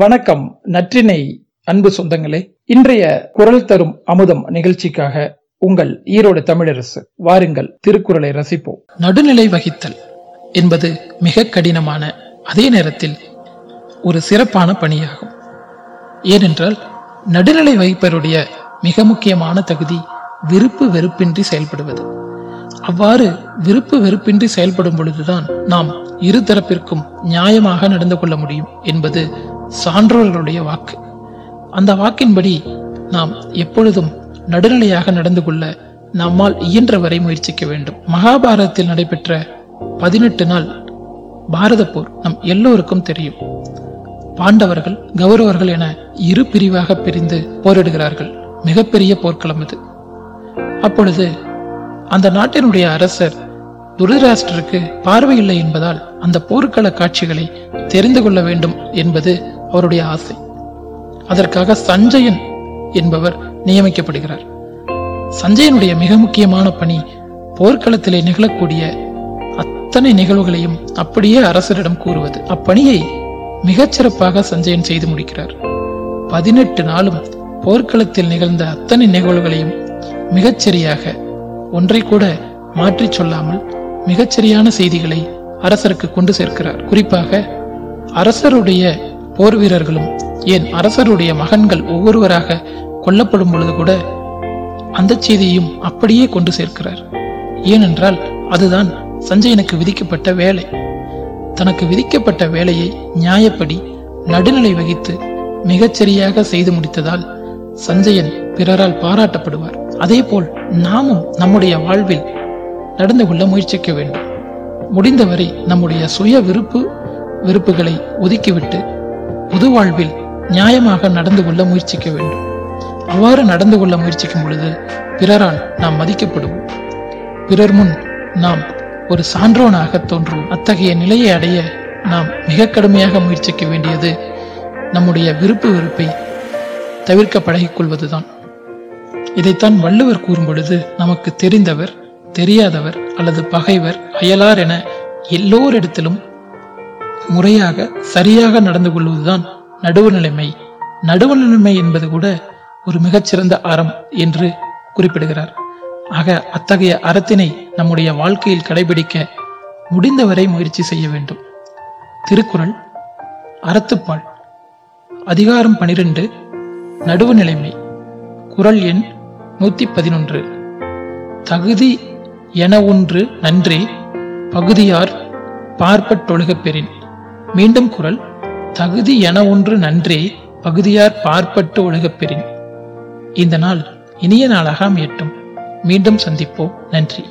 வணக்கம் நற்றினை அன்பு சொந்தங்களே. இன்றைய குரல் தரும் அமுதம் நிகழ்ச்சிக்காக உங்கள் ஈரோடு தமிழரசு வாருங்கள் திருக்குறளை ரசிப்போம். நடுநிலை வகித்தல் என்பது மிக கடினமான அதே நேரத்தில் ஒரு சிறப்பான பணியாகும். ஏனென்றால் நடுநிலை வகிப்பருடைய மிக முக்கியமான தகுதி விருப்பு வெறுப்பின்றி செயல்படுவது. அவ்வாறு விருப்பு வெறுப்பின்றி செயல்படும் பொழுதுதான் நாம் இரு தரப்பிற்கும் நியாயமாக நடந்து கொள்ள முடியும் என்பது சான்றோர்களுடைய வாக்கு. அந்த வாக்கின்படி நாம் எப்பொழுதும் நடுநிலையாக நடந்து கொள்ள நம்மால் இயன்ற வரை முயற்சிக்க வேண்டும். மகாபாரதத்தில் நடைபெற்ற பதினெட்டு நாள் பாரத போர் நம் எல்லோருக்கும் தெரியும். பாண்டவர்கள் கௌரவர்கள் என இரு பிரிவாக பிரிந்து போரிடுகிறார்கள். மிகப்பெரிய போர்க்களம் இது அப்பொழுது அந்த நாட்டினுடைய அரசர் துருதராஷ்டருக்கு பார்வையில்லை என்பதால் அந்த போர்க்கள காட்சிகளை தெரிந்து கொள்ள வேண்டும் என்பது அவருடைய ஆசை. அதற்காக சஞ்சயன் என்பவர் நியமிக்கப்படுகிறார். சஞ்சயனுடைய மிக முக்கியமான பணி போர்க்களத்திலே நிகழக்கூடிய அத்தனை நிகழ்வுகளையும் அப்படியே அரசரிடம் கூறுவது. அப்பணியை மிகச்சிறப்பாக சஞ்சயன் செய்து முடிக்கிறார். பதினெட்டு நாளும் போர்க்களத்தில் நிகழ்ந்த அத்தனை நிகழ்வுகளையும் மிகச்சரியாக ஒன்றை கூட மாற்றி சொல்லாமல் மிகச்சரியான செய்திகளை அரசருக்கு கொண்டு சேர்க்கிறார். குறிப்பாக அரசருடைய போர் வீரர்களும் ஏன் அரசருடைய மகன்கள் ஒவ்வொருவராக கொல்லப்படும் பொழுது கூட அந்த செய்தியையும் அப்படியே கொண்டு சேர்க்கிறார். ஏனென்றால் அதுதான் சஞ்சயனுக்கு விதிக்கப்பட்ட வேலை. தனக்கு விதிக்கப்பட்ட வேலையை நியாயப்படி நடுநிலை வகித்து மிகச்சரியாக செய்து முடித்ததால் சஞ்சயன் பிறரால் பாராட்டப்படுவார். அதேபோல் நாமும் நம்முடைய வாழ்வில் நடந்து கொள்ள முயற்சிக்க வேண்டும். முடிந்தவரை நம்முடைய சுய விருப்பு வெறுப்புகளை ஒதுக்கிவிட்டு பொது வாழ்வில் நியாயமாக நடந்து கொள்ள முயற்சிக்க வேண்டும். அவ்வாறு நடந்து கொள்ள முயற்சிக்கும் பொழுது பிறரால் நாம் மதிக்கப்படுவோம். பிறர் முன் நாம் ஒரு சான்றோனாக தோன்றுவோம். அத்தகைய நிலையை அடைய நாம் மிக கடுமையாக முயற்சிக்க வேண்டியது நம்முடைய விருப்பு வெறுப்பை தவிர்க்க பழகிக்கொள்வதுதான். இதைத்தான் வள்ளுவர் கூறும் பொழுது நமக்கு தெரிந்தவர் தெரியாதவர் அல்லது பகைவர் அயலார் என எல்லோரிடத்திலும் முறையாக சரியாக நடந்து கொள்வதுதான் நடுவுநிலைமை. நடுவுநிலைமை என்பது கூட ஒரு மிகச்சிறந்த அறம் என்று குறிப்பிடுகிறார். ஆக அத்தகைய அறத்தினை நம்முடைய வாழ்க்கையில் கடைபிடிக்க முடிந்தவரை முயற்சி செய்ய வேண்டும். திருக்குறள் அறத்துப்பால் அதிகாரம் பனிரெண்டு நடுவுநிலைமை குரல் எண் நூத்தி பதினொன்று தகுதி என ஒன்று நன்றே பகுதியார் பார்ப்பட்டொழுகப் பெறின். மீண்டும் குரல் தகுதி என ஒன்று நன்றே பகுதியார் பார்ப்பட்டு ஒழுகப்பெறின் இந்த நாள் இனிய நாளாக அமையட்டும். மீண்டும் சந்திப்போம். நன்றி.